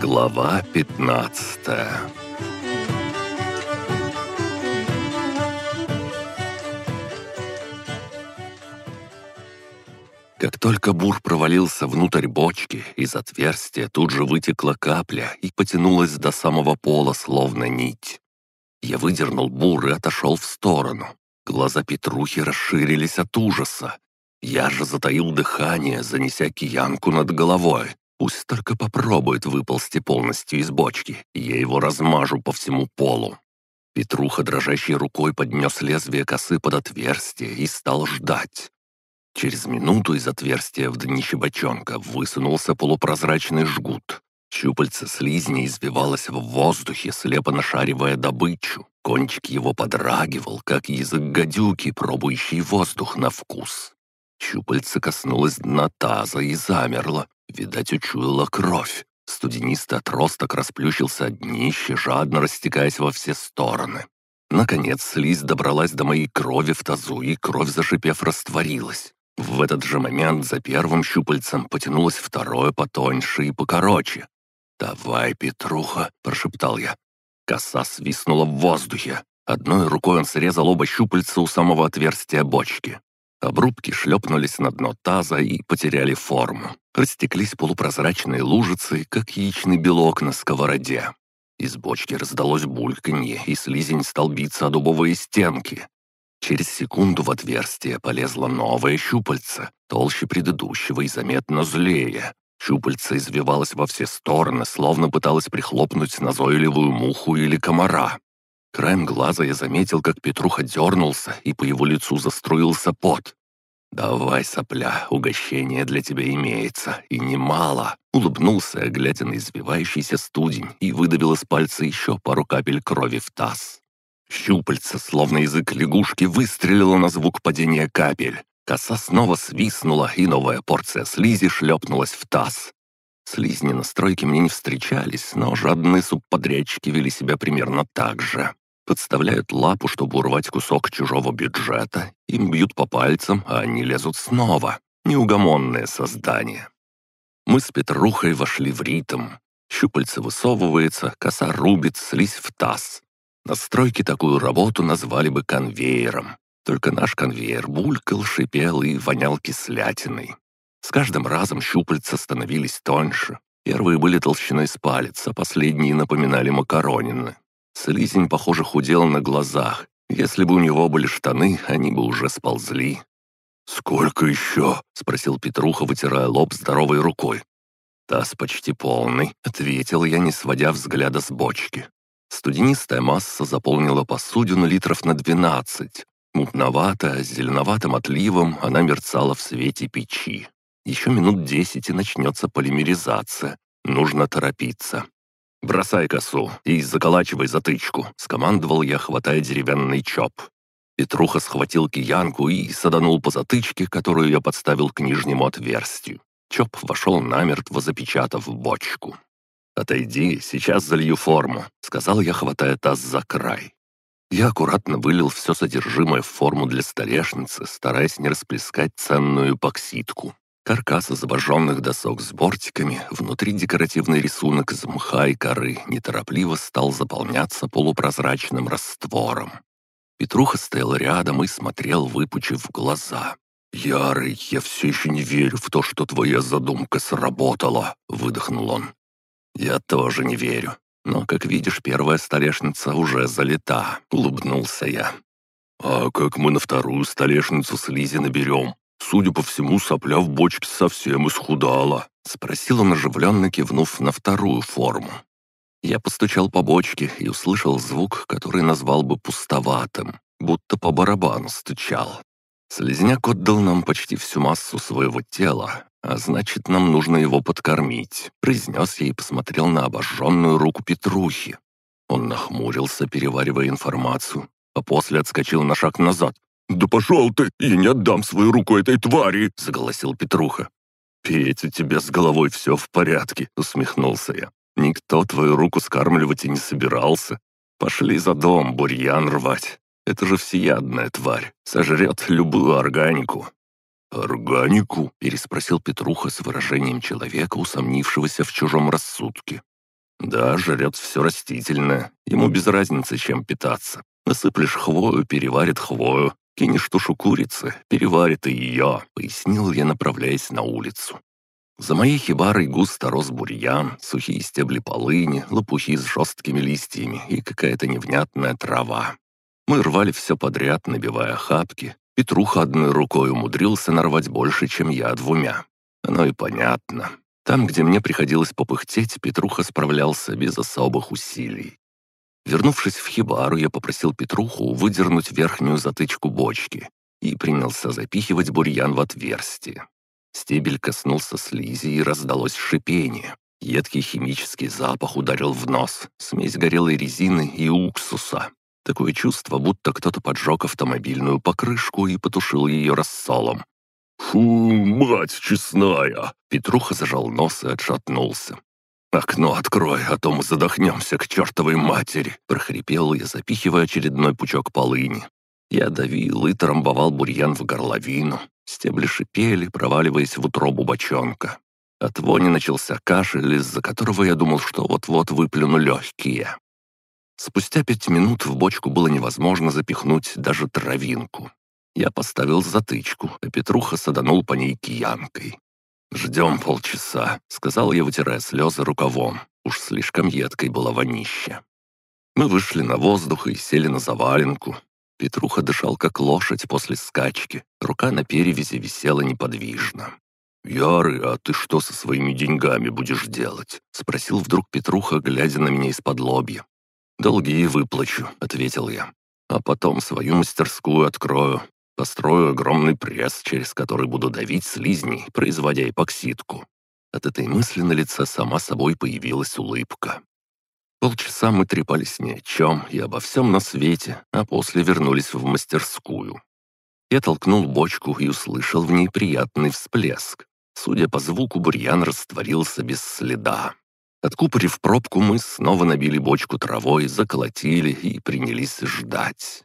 Глава 15 Как только бур провалился внутрь бочки, из отверстия тут же вытекла капля и потянулась до самого пола, словно нить. Я выдернул бур и отошел в сторону. Глаза Петрухи расширились от ужаса. Я же затаил дыхание, занеся киянку над головой. Пусть только попробует выползти полностью из бочки, я его размажу по всему полу. Петруха дрожащей рукой поднес лезвие косы под отверстие и стал ждать. Через минуту из отверстия в днище бочонка высунулся полупрозрачный жгут. Щупальце слизни извивалось в воздухе, слепо нашаривая добычу. Кончик его подрагивал, как язык гадюки, пробующий воздух на вкус. Щупальце коснулось дна таза и замерло. Видать, учуяла кровь. Студенистый отросток расплющился от днища, жадно растекаясь во все стороны. Наконец, слизь добралась до моей крови в тазу, и кровь, зашипев, растворилась. В этот же момент за первым щупальцем потянулось второе потоньше и покороче. «Давай, Петруха!» — прошептал я. Коса свистнула в воздухе. Одной рукой он срезал оба щупальца у самого отверстия бочки. Обрубки шлепнулись на дно таза и потеряли форму. Растеклись полупрозрачные лужицы, как яичный белок на сковороде. Из бочки раздалось бульканье, и слизень стал биться о дубовые стенки. Через секунду в отверстие полезло новое щупальце, толще предыдущего и заметно злее. Щупальце извивалось во все стороны, словно пыталось прихлопнуть назойливую муху или комара. Краем глаза я заметил, как Петруха дернулся, и по его лицу заструился пот. «Давай, сопля, угощение для тебя имеется, и немало!» Улыбнулся, глядя на извивающийся студень, и выдавил из пальца еще пару капель крови в таз. Щупальце, словно язык лягушки, выстрелило на звук падения капель. Коса снова свистнула, и новая порция слизи шлепнулась в таз. Слизни на стройке мне не встречались, но жадные субподрядчики вели себя примерно так же. Подставляют лапу, чтобы урвать кусок чужого бюджета, им бьют по пальцам, а они лезут снова. Неугомонное создание. Мы с Петрухой вошли в ритм. Щупальце высовывается, коса рубит, слизь в таз. На стройке такую работу назвали бы конвейером. Только наш конвейер булькал, шипел и вонял кислятиной. С каждым разом щупальца становились тоньше. Первые были толщиной с палец, а последние напоминали макаронины. Слизень, похоже, худел на глазах. Если бы у него были штаны, они бы уже сползли. «Сколько еще?» — спросил Петруха, вытирая лоб здоровой рукой. «Таз почти полный», — ответил я, не сводя взгляда с бочки. Студенистая масса заполнила посудину литров на двенадцать. Мутновато, с зеленоватым отливом она мерцала в свете печи. Еще минут десять и начнется полимеризация. Нужно торопиться. «Бросай косу и заколачивай затычку», — скомандовал я, хватая деревянный чоп. Петруха схватил киянку и саданул по затычке, которую я подставил к нижнему отверстию. Чоп вошел намертво, запечатав бочку. «Отойди, сейчас залью форму», — сказал я, хватая таз за край. Я аккуратно вылил все содержимое в форму для столешницы, стараясь не расплескать ценную эпоксидку. Каркас из обожженных досок с бортиками, внутри декоративный рисунок из мха и коры неторопливо стал заполняться полупрозрачным раствором. Петруха стоял рядом и смотрел, выпучив глаза. «Ярый, я все еще не верю в то, что твоя задумка сработала», — выдохнул он. «Я тоже не верю. Но, как видишь, первая столешница уже залита», — улыбнулся я. «А как мы на вторую столешницу слизи наберем? Судя по всему, сопля в бочке совсем исхудала», — спросил он, оживленно кивнув на вторую форму. Я постучал по бочке и услышал звук, который назвал бы пустоватым, будто по барабану стучал. Слизняк отдал нам почти всю массу своего тела, «А значит, нам нужно его подкормить», — произнес я и посмотрел на обожженную руку Петрухи. Он нахмурился, переваривая информацию, а после отскочил на шаг назад. «Да пошел ты! Я не отдам свою руку этой твари!» — заголосил Петруха. «Петь, у тебя с головой все в порядке», — усмехнулся я. «Никто твою руку скармливать и не собирался. Пошли за дом бурьян рвать. Это же всеядная тварь, сожрет любую органику. «Органику?» — переспросил Петруха с выражением человека, усомнившегося в чужом рассудке. Да, жрет все растительное. Ему без разницы, чем питаться. Насыплешь хвою, переварит хвою. Кинешь тушу курицы, переварит и ее», — пояснил я, направляясь на улицу. За моей хибарой густо рос бурьян, сухие стебли полыни, лопухи с жесткими листьями и какая-то невнятная трава. Мы рвали все подряд, набивая хапки. Петруха одной рукой умудрился нарвать больше, чем я двумя. Оно и понятно. Там, где мне приходилось попыхтеть, Петруха справлялся без особых усилий. Вернувшись в хибару, я попросил Петруху выдернуть верхнюю затычку бочки и принялся запихивать бурьян в отверстие. Стебель коснулся слизи и раздалось шипение. Едкий химический запах ударил в нос, смесь горелой резины и уксуса. Такое чувство, будто кто-то поджег автомобильную покрышку и потушил ее рассолом. «Фу, мать честная!» Петруха зажал нос и отшатнулся. «Окно открой, а то мы задохнемся к чертовой матери!» прохрипел я, запихивая очередной пучок полыни. Я давил и трамбовал бурьян в горловину. Стебли шипели, проваливаясь в утробу бочонка. От вони начался кашель, из-за которого я думал, что вот-вот выплюну легкие. Спустя пять минут в бочку было невозможно запихнуть даже травинку. Я поставил затычку, а Петруха саданул по ней киянкой. «Ждем полчаса», — сказал я, вытирая слезы рукавом. Уж слишком едкой была вонища. Мы вышли на воздух и сели на заваленку. Петруха дышал как лошадь после скачки. Рука на перевязи висела неподвижно. «Яры, а ты что со своими деньгами будешь делать?» — спросил вдруг Петруха, глядя на меня из-под лобья. «Долги выплачу», — ответил я. «А потом свою мастерскую открою. Построю огромный пресс, через который буду давить слизней, производя эпоксидку». От этой мысли на лице сама собой появилась улыбка. Полчаса мы трепались ни о чем и обо всем на свете, а после вернулись в мастерскую. Я толкнул бочку и услышал в ней приятный всплеск. Судя по звуку, бурьян растворился без следа. Откупорив пробку, мы снова набили бочку травой, заколотили и принялись ждать.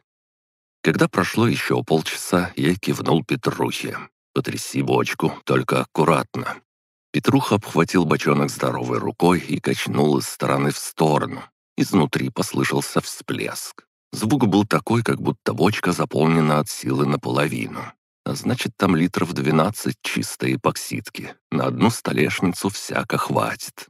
Когда прошло еще полчаса, я кивнул Петрухе. «Потряси бочку, только аккуратно. Петруха обхватил бочонок здоровой рукой и качнул из стороны в сторону. Изнутри послышался всплеск. Звук был такой, как будто бочка заполнена от силы наполовину. А значит, там литров 12 чистой эпоксидки. На одну столешницу всяко хватит.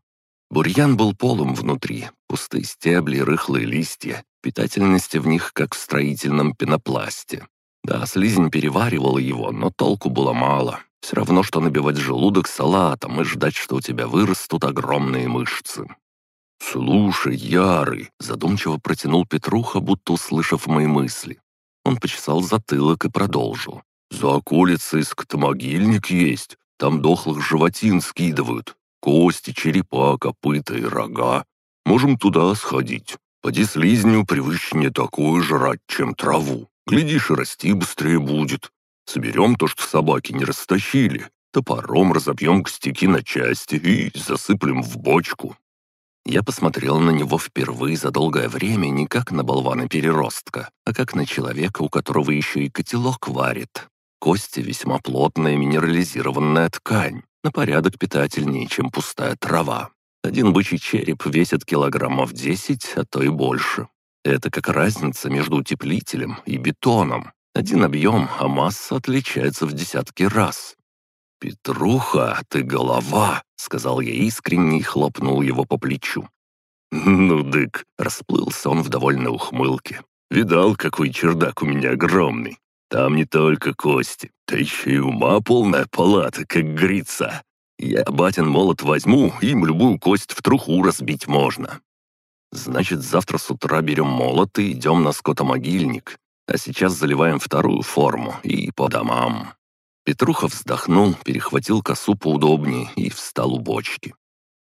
Бурьян был полым внутри, пустые стебли, рыхлые листья, питательности в них, как в строительном пенопласте. Да, слизень переваривала его, но толку было мало. Все равно, что набивать желудок салатом и ждать, что у тебя вырастут огромные мышцы. «Слушай, Ярый!» — задумчиво протянул Петруха, будто услышав мои мысли. Он почесал затылок и продолжил. «За околицей скотомогильник есть. Там дохлых животин скидывают. Кости, черепа, копыта и рога. Можем туда сходить. Поди слизню привычнее такое жрать, чем траву. Глядишь, и расти быстрее будет. Соберем то, что собаки не растащили, топором разобьем костяки на части и засыплем в бочку». Я посмотрел на него впервые за долгое время не как на болвана-переростка, а как на человека, у которого еще и котелок варит. Кости — весьма плотная минерализированная ткань, на порядок питательнее, чем пустая трава. Один бычий череп весит килограммов 10, а то и больше. Это как разница между утеплителем и бетоном. Один объем, а масса отличается в десятки раз. «Петруха, ты голова!» — сказал я искренне и хлопнул его по плечу. «Ну, дык!» — расплылся он в довольной ухмылке. «Видал, какой чердак у меня огромный? Там не только кости, да еще и ума полная палата, как говорится. Я батин молот возьму, им любую кость в труху разбить можно. Значит, завтра с утра берем молот и идем на скотомогильник. А сейчас заливаем вторую форму и по домам». Петруха вздохнул, перехватил косу поудобнее и встал у бочки.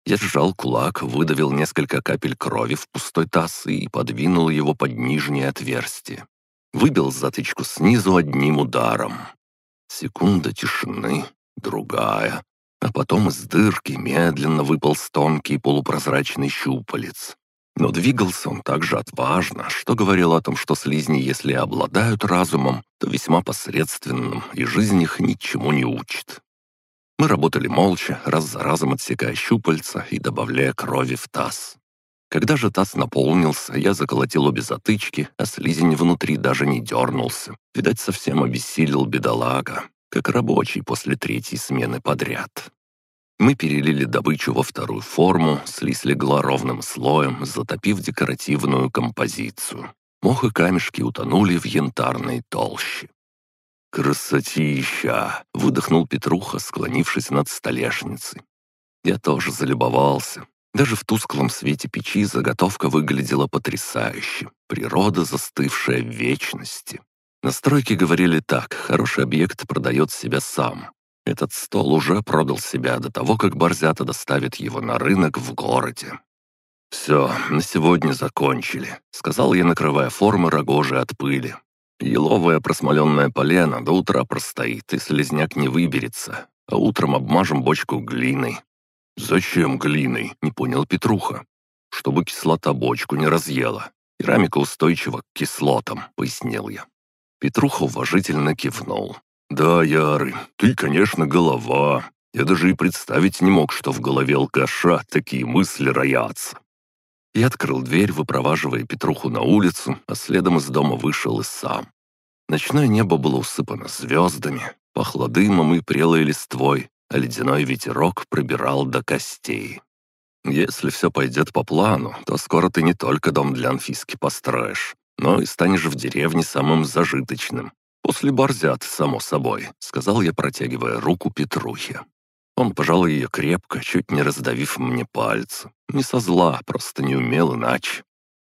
Я сжал кулак, выдавил несколько капель крови в пустой таз и подвинул его под нижнее отверстие. Выбил затычку снизу одним ударом. Секунда тишины, другая, а потом из дырки медленно выпал тонкий полупрозрачный щупалец. Но двигался он так же отважно, что говорил о том, что слизни, если обладают разумом, то весьма посредственным, и жизнь их ничему не учит. Мы работали молча, раз за разом отсекая щупальца и добавляя крови в таз. Когда же таз наполнился, я заколотил обе затычки, а слизень внутри даже не дернулся. Видать, совсем обессилел бедолага, как рабочий после третьей смены подряд. Мы перелили добычу во вторую форму, слизь легла ровным слоем, затопив декоративную композицию. Мох и камешки утонули в янтарной толще. «Красотища!» — выдохнул Петруха, склонившись над столешницей. Я тоже залюбовался. Даже в тусклом свете печи заготовка выглядела потрясающе. Природа, застывшая в вечности. Настройки говорили так, хороший объект продает себя сам. Этот стол уже продал себя до того, как борзята доставит его на рынок в городе. «Все, на сегодня закончили», — сказал я, накрывая формы рогожи от пыли. «Еловое просмоленное полено до утра простоит, и слезняк не выберется, а утром обмажем бочку глиной. «Зачем глиной?» — не понял Петруха. «Чтобы кислота бочку не разъела. Керамика устойчива к кислотам», — пояснил я. Петруха уважительно кивнул. «Да, Яры, ты, конечно, голова. Я даже и представить не мог, что в голове алкаша такие мысли роятся». Я открыл дверь, выпроваживая Петруху на улицу, а следом из дома вышел и сам. Ночное небо было усыпано звездами, пахло дымом и прелой листвой, а ледяной ветерок пробирал до костей. Если все пойдет по плану, то скоро ты не только дом для Анфиски построишь, но и станешь в деревне самым зажиточным. После борзят, само собой», — сказал я, протягивая руку Петрухе. Он пожал ее крепко, чуть не раздавив мне пальцы. Не со зла, просто не умел иначе.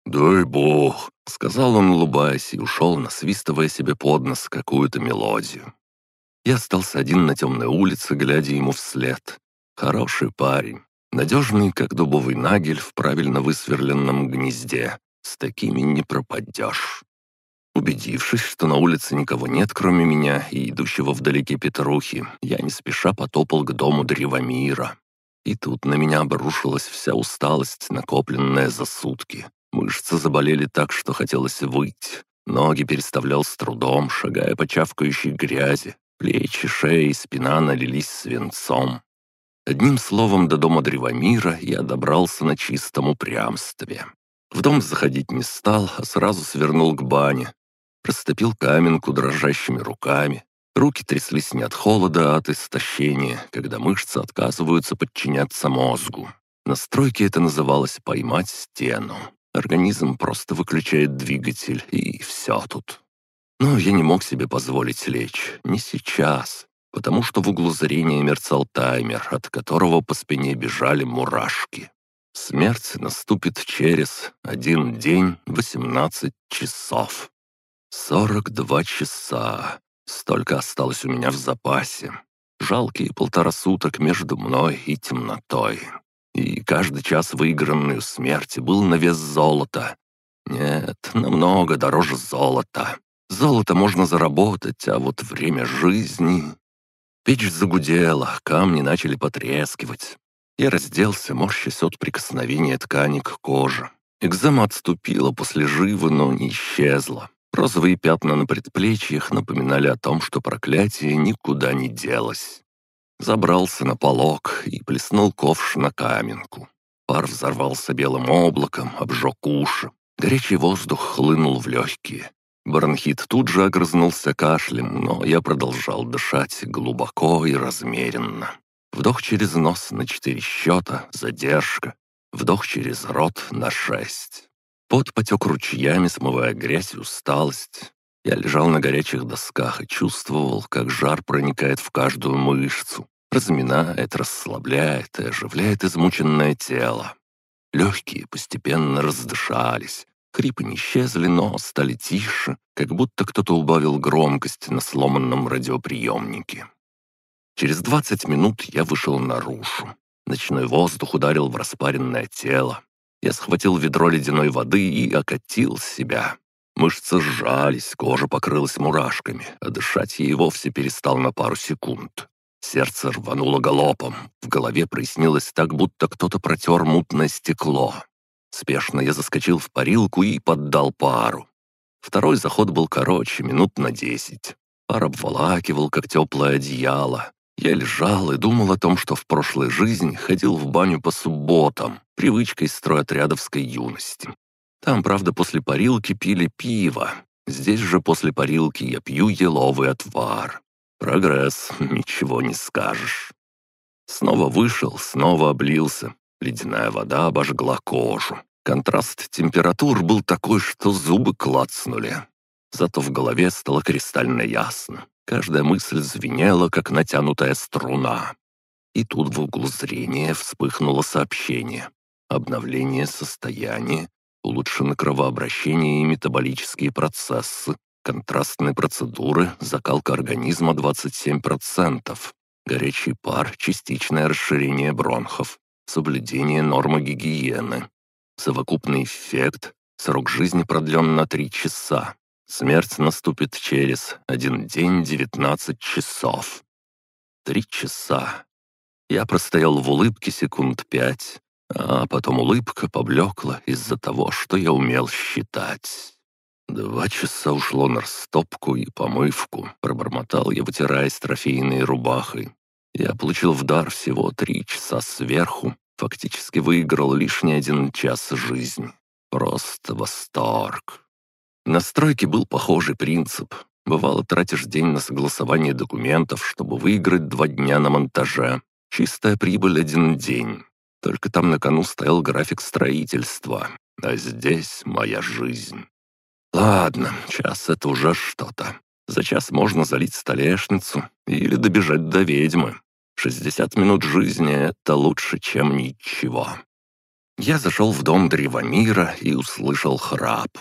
«Дай бог», — сказал он, улыбаясь, и ушел, насвистывая себе под нос какую-то мелодию. Я остался один на темной улице, глядя ему вслед. Хороший парень, надежный, как дубовый нагель в правильно высверленном гнезде. С такими не пропадешь. Убедившись, что на улице никого нет, кроме меня и идущего вдалеке Петрухи, я не спеша потопал к дому Древомира. И тут на меня обрушилась вся усталость, накопленная за сутки. Мышцы заболели так, что хотелось выйти. Ноги переставлял с трудом, шагая по чавкающей грязи, Плечи, шея и спина налились свинцом. Одним словом, до дома Древомира я добрался на чистом упрямстве. В дом заходить не стал, а сразу свернул к бане. Простопил каменку дрожащими руками. Руки тряслись не от холода, а от истощения, когда мышцы отказываются подчиняться мозгу. На стройке это называлось «поймать стену». Организм просто выключает двигатель, и все тут. Но я не мог себе позволить лечь, не сейчас, потому что в углу зрения мерцал таймер, от которого по спине бежали мурашки. Смерть наступит через один день восемнадцать часов. Сорок два часа. Столько осталось у меня в запасе. Жалкие полтора суток между мной и темнотой. И каждый час выигранный у смерти был на вес золота. Нет, намного дороже золота. Золото можно заработать, а вот время жизни... Печь загудела, камни начали потрескивать. Я разделся, морщась от прикосновения ткани к коже. Экзема отступила после живы, но не исчезла. Розовые пятна на предплечьях напоминали о том, что проклятие никуда не делось. Забрался на полог и плеснул ковш на каменку. Пар взорвался белым облаком, обжег уши. Горячий воздух хлынул в легкие. Бронхит тут же огрызнулся кашлем, но я продолжал дышать глубоко и размеренно. Вдох через нос на четыре счета, задержка. Вдох через рот на шесть. Пот потек ручьями, смывая грязь и усталость. Я лежал на горячих досках и чувствовал, как жар проникает в каждую мышцу, разминает, расслабляет и оживляет измученное тело. Легкие постепенно раздышались, Хрипы не исчезли, но стали тише, как будто кто-то убавил громкость на сломанном радиоприемнике. Через двадцать минут я вышел наружу. Ночной воздух ударил в распаренное тело. Я схватил ведро ледяной воды и окатил себя. Мышцы сжались, кожа покрылась мурашками, а дышать и вовсе перестал на пару секунд. Сердце рвануло галопом, в голове прояснилось так, будто кто-то протер мутное стекло. Спешно я заскочил в парилку и поддал пару. Второй заход был короче, минут на десять. Пар обволакивал, как теплое одеяло. Я лежал и думал о том, что в прошлой жизни ходил в баню по субботам, привычкой стройотрядовской юности. Там, правда, после парилки пили пиво. Здесь же после парилки я пью еловый отвар. Прогресс, ничего не скажешь. Снова вышел, снова облился. Ледяная вода обожгла кожу. Контраст температур был такой, что зубы клацнули. Зато в голове стало кристально ясно. Каждая мысль звенела, как натянутая струна. И тут в углу зрения вспыхнуло сообщение. Обновление состояния, улучшено кровообращение и метаболические процессы, контрастные процедуры, закалка организма 27%, горячий пар, частичное расширение бронхов, соблюдение нормы гигиены. Совокупный эффект – срок жизни продлен на 3 часа. Смерть наступит через один день 19 часов. Три часа. Я простоял в улыбке секунд пять, а потом улыбка поблекла из-за того, что я умел считать. Два часа ушло на растопку и помывку, пробормотал я, вытираясь трофейной рубахой. Я получил в дар всего три часа сверху, фактически выиграл лишний один час жизни. Просто восторг. На стройке был похожий принцип. Бывало, тратишь день на согласование документов, чтобы выиграть два дня на монтаже. Чистая прибыль один день. Только там на кону стоял график строительства, а здесь моя жизнь. Ладно, час — это уже что-то. За час можно залить столешницу или добежать до ведьмы. 60 минут жизни — это лучше, чем ничего. Я зашел в дом Древомира и услышал храп.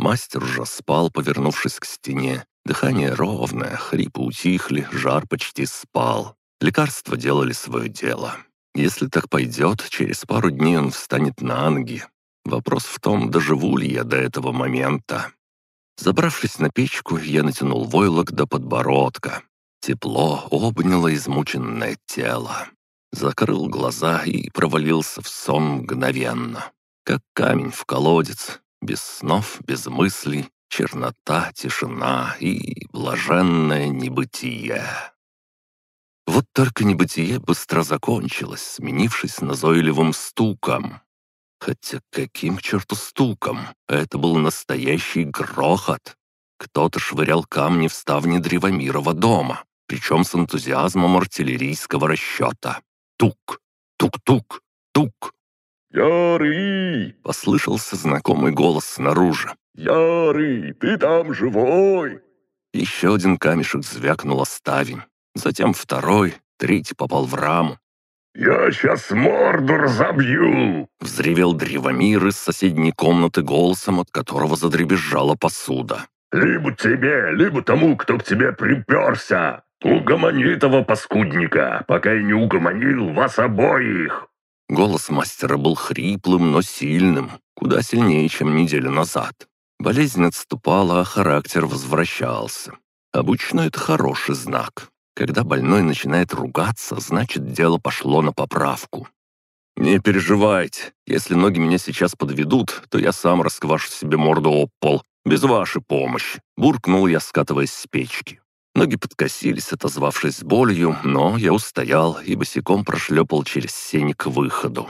Мастер уже спал, повернувшись к стене. Дыхание ровное, хрипы утихли, жар почти спал. Лекарства делали свое дело. Если так пойдет, через пару дней он встанет на ноги. Вопрос в том, доживу ли я до этого момента. Забравшись на печку, я натянул войлок до подбородка. Тепло обняло измученное тело. Закрыл глаза и провалился в сон мгновенно. Как камень в колодец, без снов, без мыслей, чернота, тишина и блаженное небытие. Вот только небытие быстро закончилось, сменившись назойливым стуком. Хотя каким черту стуком? Это был настоящий грохот. Кто-то швырял камни в ставни Древомирова дома, причем с энтузиазмом артиллерийского расчета. Тук, тук-тук, тук. «Ярый!» — послышался знакомый голос снаружи. «Ярый, ты там живой?» Еще один камешек звякнул о ставень. Затем второй, третий попал в раму. «Я сейчас морду разобью!» — взревел древомир из соседней комнаты голосом, от которого задребезжала посуда. «Либо тебе, либо тому, кто к тебе приперся! Угомони этого паскудника, пока я не угомонил вас обоих!» Голос мастера был хриплым, но сильным, куда сильнее, чем неделю назад. Болезнь отступала, а характер возвращался. Обычно это хороший знак. Когда больной начинает ругаться, значит, дело пошло на поправку. «Не переживайте. Если ноги меня сейчас подведут, то я сам расквашу себе морду об пол. Без вашей помощи», — буркнул я, скатываясь с печки. Ноги подкосились, отозвавшись болью, но я устоял и босиком прошлепал через сень к выходу.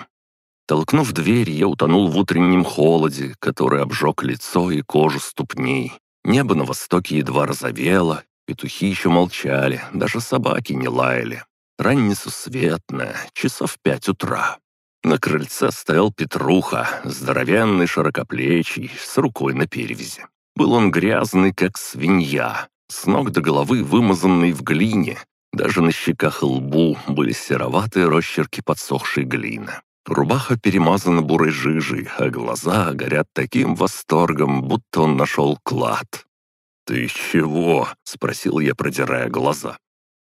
Толкнув дверь, я утонул в утреннем холоде, который обжег лицо и кожу ступней. Небо на востоке едва разовело, петухи еще молчали, даже собаки не лаяли. Раннесусветное, часов пять утра. На крыльце стоял Петруха, здоровенный, широкоплечий, с рукой на перевязи. Был он грязный, как свинья, с ног до головы вымазанный в глине. Даже на щеках и лбу были сероватые росчерки подсохшей глины. Рубаха перемазана бурой жижей, а глаза горят таким восторгом, будто он нашел клад. «Ты чего?» — спросил я, продирая глаза.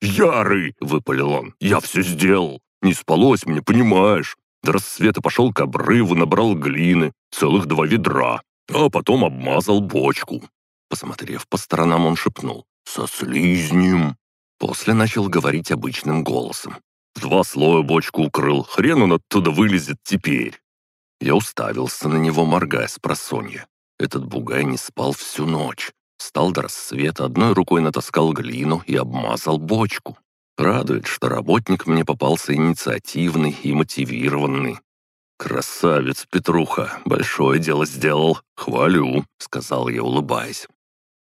«Ярый!» — выпалил он. «Я все сделал! Не спалось мне, понимаешь? До рассвета пошел к обрыву, набрал глины, целых два ведра, а потом обмазал бочку. Посмотрев по сторонам, он шепнул «Со слизнем». После начал говорить обычным голосом. «Два слоя бочку укрыл, хрен он оттуда вылезет теперь». Я уставился на него, моргая с просонья. Этот бугай не спал всю ночь. Встал до рассвета, одной рукой натаскал глину и обмазал бочку. Радует, что работник мне попался инициативный и мотивированный. «Красавец, Петруха, большое дело сделал. Хвалю», — сказал я, улыбаясь.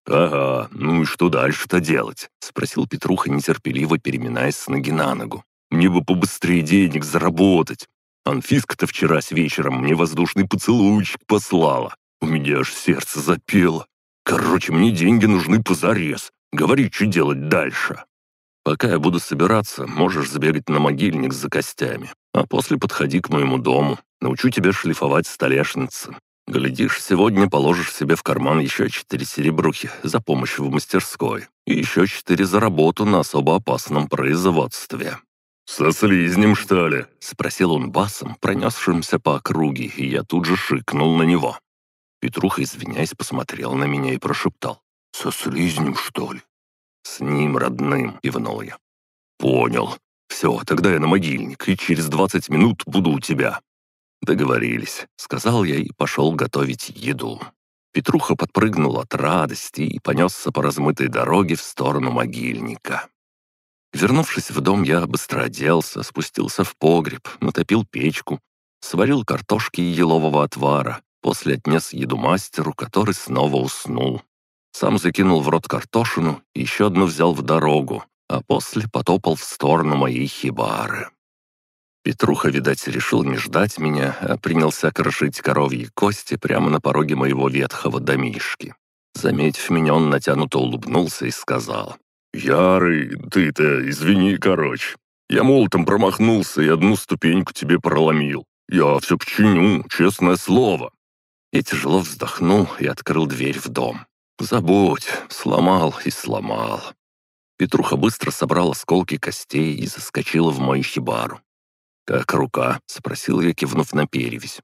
«Ага, ну и что дальше-то делать?» — спросил Петруха, нетерпеливо переминаясь с ноги на ногу. «Мне бы побыстрее денег заработать. Анфиска-то вчера с вечером мне воздушный поцелуйчик послала. У меня аж сердце запело. Короче, мне деньги нужны позарез. Говори, что делать дальше. Пока я буду собираться, можешь сбегать на могильник за костями, а после подходи к моему дому. Научу тебя шлифовать столешницы. Глядишь, сегодня положишь себе в карман еще четыре серебрухи за помощь в мастерской и еще четыре за работу на особо опасном производстве. «Со слизнем, что ли?» — спросил он басом, пронесшимся по округе, и я тут же шикнул на него. Петруха, извиняясь, посмотрел на меня и прошептал. «Со слизнем, что ли?» «С ним, родным», — кивнул я. «Понял. Все, тогда я на могильник, и через двадцать минут буду у тебя». «Договорились», — сказал я и пошел готовить еду. Петруха подпрыгнул от радости и понесся по размытой дороге в сторону могильника. Вернувшись в дом, я быстро оделся, спустился в погреб, натопил печку, сварил картошки и елового отвара, после отнес еду мастеру, который снова уснул. Сам закинул в рот картошину, еще одну взял в дорогу, а после потопал в сторону моей хибары. Петруха, видать, решил не ждать меня, а принялся крошить коровьи кости прямо на пороге моего ветхого домишки. Заметив меня, он натянуто улыбнулся и сказал, «Ярый, ты-то извини, короче. Я молотом промахнулся и одну ступеньку тебе проломил. Я все починю, честное слово». Я тяжело вздохнул и открыл дверь в дом. «Забудь, сломал и сломал». Петруха быстро собрал осколки костей и заскочила в мою хибару. «Как рука?» — спросил я, кивнув на перевязь.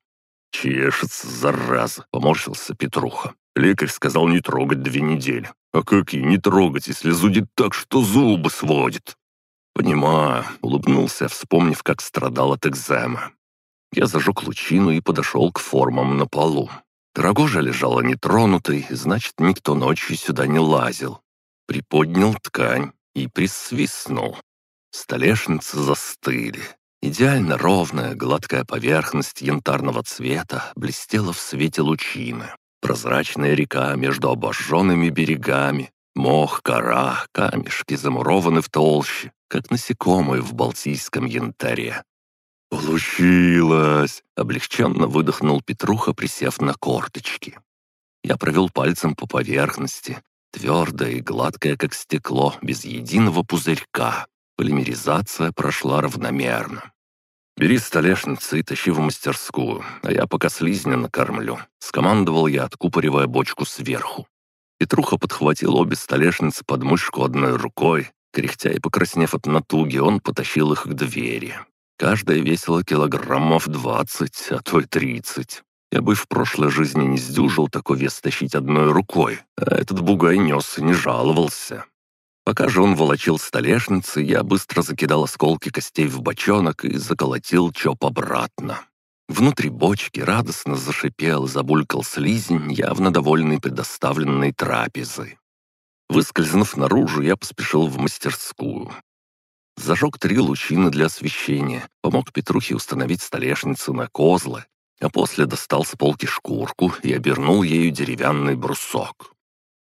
«Чешется, зараза!» — поморщился Петруха. Лекарь сказал не трогать две недели. А как и не трогать, если зудит так, что зубы сводит? Понимаю, улыбнулся, вспомнив, как страдал от экзема. Я зажег лучину и подошел к формам на полу. Рогожа лежала нетронутой, значит, никто ночью сюда не лазил. Приподнял ткань и присвистнул. Столешницы застыли. Идеально ровная, гладкая поверхность янтарного цвета блестела в свете лучины. Прозрачная река между обожженными берегами. Мох, кора, камешки замурованы в толще, как насекомые в балтийском янтаре. «Получилось!» — облегченно выдохнул Петруха, присев на корточки. Я провел пальцем по поверхности, твердая и гладкая, как стекло, без единого пузырька. Полимеризация прошла равномерно. «Бери столешницу и тащи в мастерскую, а я пока слизня накормлю», — скомандовал я, откупоривая бочку сверху. Петруха подхватил обе столешницы под мышку одной рукой. Кряхтя и покраснев от натуги, он потащил их к двери. Каждая весила килограммов двадцать, а то и тридцать. Я бы в прошлой жизни не сдюжил такой вес тащить одной рукой, а этот бугай нес и не жаловался. Пока же он волочил столешницы, я быстро закидал осколки костей в бочонок и заколотил чоп обратно. Внутри бочки радостно зашипел и забулькал слизень, явно довольный предоставленной трапезой. Выскользнув наружу, я поспешил в мастерскую. Зажег три лучины для освещения, помог Петрухе установить столешницу на козлы, а после достал с полки шкурку и обернул ею деревянный брусок.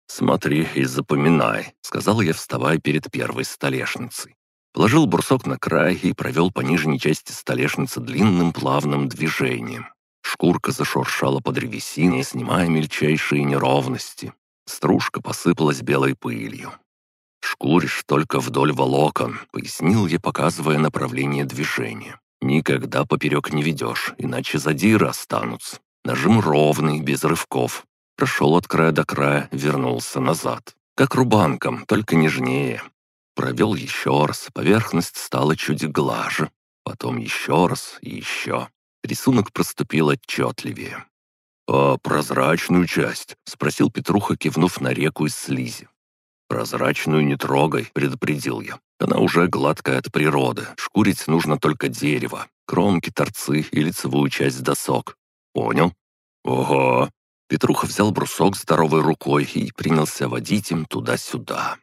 «Смотри и запоминай», — сказал я, вставая перед первой столешницей. Положил брусок на край и провел по нижней части столешницы длинным плавным движением. Шкурка зашуршала по древесине, снимая мельчайшие неровности. Стружка посыпалась белой пылью. «Шкуришь только вдоль волокон», — пояснил я, показывая направление движения. «Никогда поперек не ведешь, иначе задиры останутся. Нажим ровный, без рывков, Прошел от края до края, вернулся назад. Как рубанком, только нежнее. Провел еще раз, поверхность стала чуть глаже. Потом еще раз и еще. Рисунок проступил отчетливее. «А прозрачную часть?» — спросил Петруха, кивнув на реку из слизи. «Прозрачную не трогай», — предупредил я. «Она уже гладкая от природы. Шкурить нужно только дерево, кромки, торцы и лицевую часть досок. Понял?» «Ого!» Петруха взял брусок здоровой рукой и принялся водить им туда-сюда.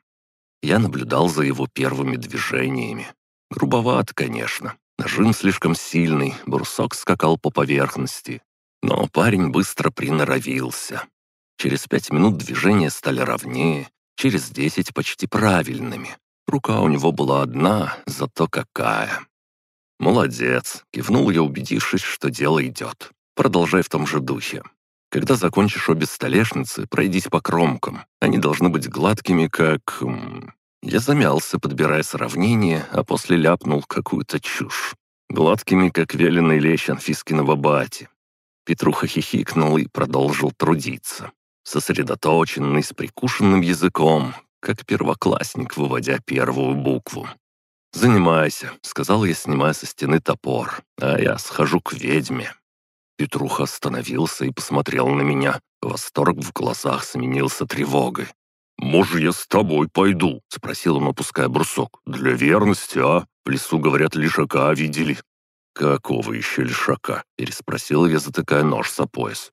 Я наблюдал за его первыми движениями. Грубоват, конечно. Нажим слишком сильный, брусок скакал по поверхности. Но парень быстро приноровился. Через пять минут движения стали ровнее, через десять почти правильными. Рука у него была одна, зато какая. «Молодец!» — кивнул я, убедившись, что дело идет. «Продолжай в том же духе. Когда закончишь обе столешницы, пройдись по кромкам. Они должны быть гладкими, как... Я замялся, подбирая сравнение, а после ляпнул какую-то чушь. Гладкими, как веленый лещ Анфискиного бати. Петруха хихикнул и продолжил трудиться. Сосредоточенный, с прикушенным языком, как первоклассник, выводя первую букву. «Занимайся», — сказал я, снимая со стены топор, «а я схожу к ведьме». Петруха остановился и посмотрел на меня. Восторг в глазах сменился тревогой. «Может, я с тобой пойду?» — спросил он, опуская брусок. «Для верности, а? В лесу, говорят, лишака видели». «Какого еще лишака?» — переспросил я, затыкая нож за пояс.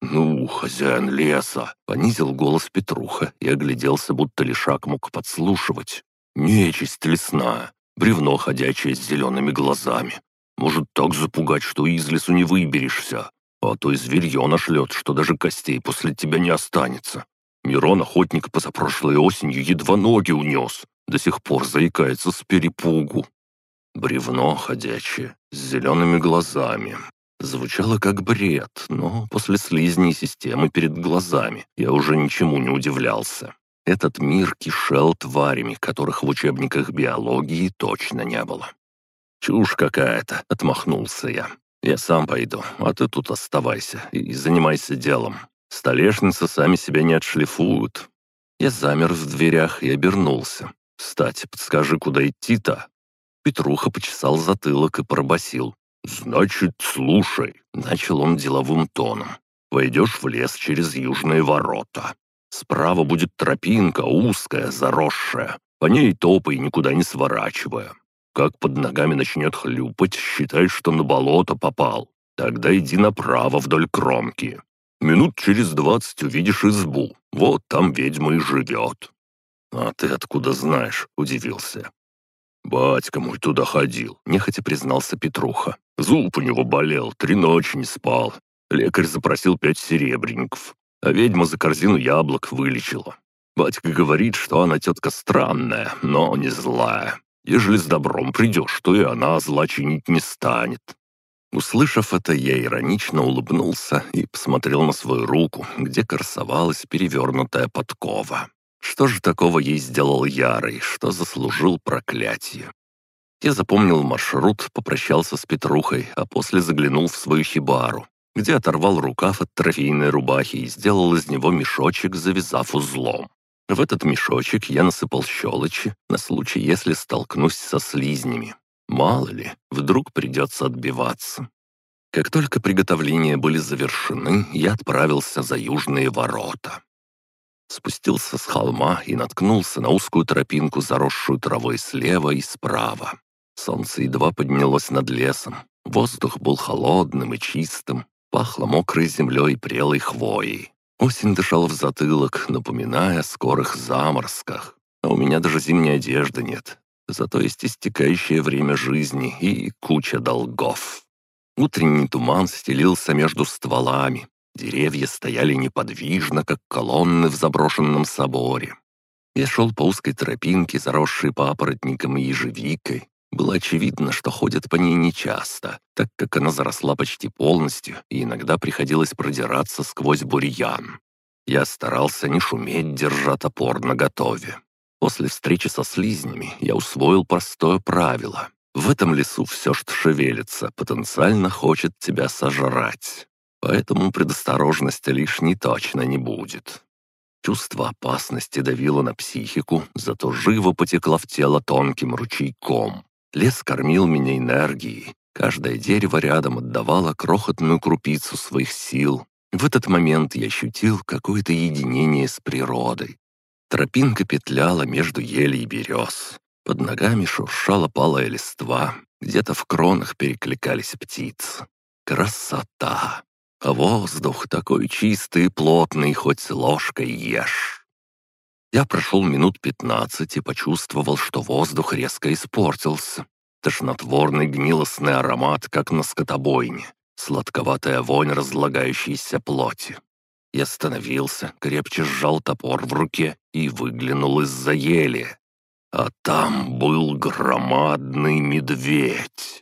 «Ну, хозяин леса!» — понизил голос Петруха и огляделся, будто лишак мог подслушивать. Нечисть лесная, бревно ходячее с зелеными глазами. Может так запугать, что из лесу не выберешься. А то и зверье нашлет, что даже костей после тебя не останется. Мирон охотник позапрошлой осенью едва ноги унес. До сих пор заикается с перепугу. Бревно ходячее, с зелеными глазами. Звучало как бред, но после слизней системы перед глазами я уже ничему не удивлялся. Этот мир кишел тварями, которых в учебниках биологии точно не было. «Чушь какая-то», — отмахнулся я. «Я сам пойду, а ты тут оставайся и занимайся делом. Столешницы сами себя не отшлифуют». Я замер в дверях и обернулся. «Кстати, подскажи, куда идти-то?» Петруха почесал затылок и пробасил. «Значит, слушай», — начал он деловым тоном. «Войдешь в лес через южные ворота. Справа будет тропинка, узкая, заросшая. По ней топай, никуда не сворачивая. Как под ногами начнет хлюпать, считай, что на болото попал. Тогда иди направо вдоль кромки. Минут через двадцать увидишь избу. Вот там ведьма и живет». «А ты откуда знаешь?» — удивился. «Батька мой туда ходил», — нехотя признался Петруха. «Зуб у него болел, три ночи не спал. Лекарь запросил пять серебряников а ведьма за корзину яблок вылечила. Батька говорит, что она тетка странная, но не злая. Ежели с добром придешь, то и она зла чинить не станет». Услышав это, я иронично улыбнулся и посмотрел на свою руку, где красовалась перевернутая подкова. Что же такого ей сделал Ярый, что заслужил проклятие? Я запомнил маршрут, попрощался с Петрухой, а после заглянул в свою хибару где оторвал рукав от трофейной рубахи и сделал из него мешочек, завязав узлом. В этот мешочек я насыпал щелочи на случай, если столкнусь со слизнями. Мало ли, вдруг придется отбиваться. Как только приготовления были завершены, я отправился за южные ворота. Спустился с холма и наткнулся на узкую тропинку, заросшую травой слева и справа. Солнце едва поднялось над лесом. Воздух был холодным и чистым, Пахло мокрой землей и прелой хвоей. Осень дышала в затылок, напоминая о скорых заморозках. А у меня даже зимней одежды нет. Зато есть истекающее время жизни и куча долгов. Утренний туман стелился между стволами. Деревья стояли неподвижно, как колонны в заброшенном соборе. Я шел по узкой тропинке, заросшей папоротником и ежевикой, было очевидно, что ходят по ней нечасто, так как она заросла почти полностью, и иногда приходилось продираться сквозь бурьян. Я старался не шуметь, держа топор наготове. После встречи со слизнями я усвоил простое правило. В этом лесу все, что шевелится, потенциально хочет тебя сожрать. Поэтому предосторожности лишней точно не будет. Чувство опасности давило на психику, зато живо потекло в тело тонким ручейком. Лес кормил меня энергией. Каждое дерево рядом отдавало крохотную крупицу своих сил. В этот момент я ощутил какое-то единение с природой. Тропинка петляла между ели и берез. Под ногами шуршала палая листва. Где-то в кронах перекликались птицы. Красота! А воздух такой чистый и плотный, хоть ложкой ешь. Я прошел минут пятнадцать и почувствовал, что воздух резко испортился. Тошнотворный гнилостный аромат, как на скотобойне. Сладковатая вонь разлагающейся плоти. Я остановился, крепче сжал топор в руке и выглянул из-за ели. А там был громадный медведь.